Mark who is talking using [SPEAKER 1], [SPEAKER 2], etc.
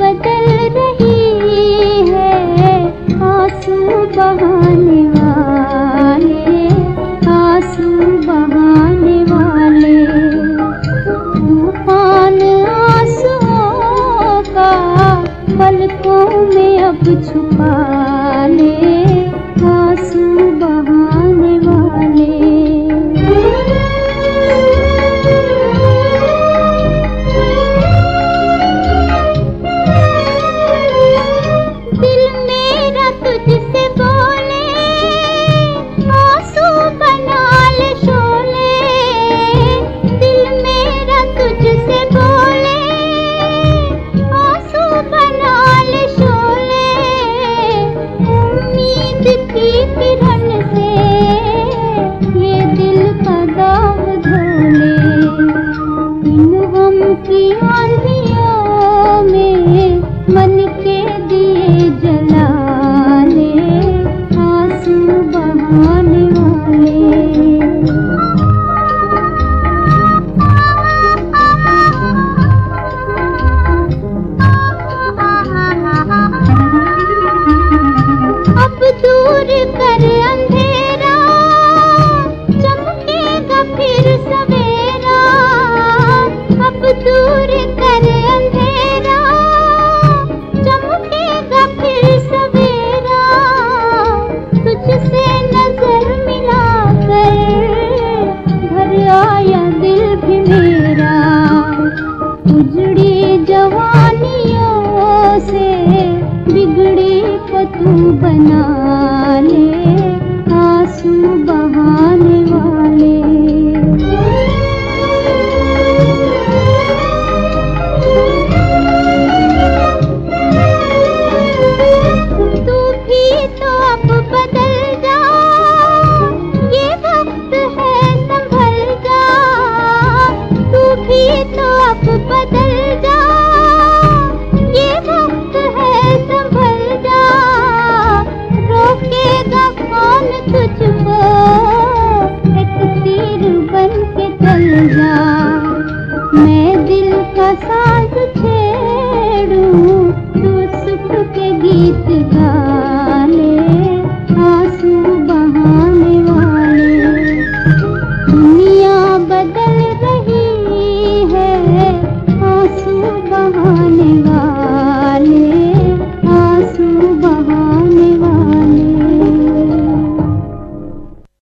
[SPEAKER 1] बदल रही है, आँसू बहाने वाले, आँसू बहाने वाले। तूफ़ान आंसुओं का पलकों में अब छुपा ले। to people. दूर कर अंधेरा फिर सवेरा। अब दूर सा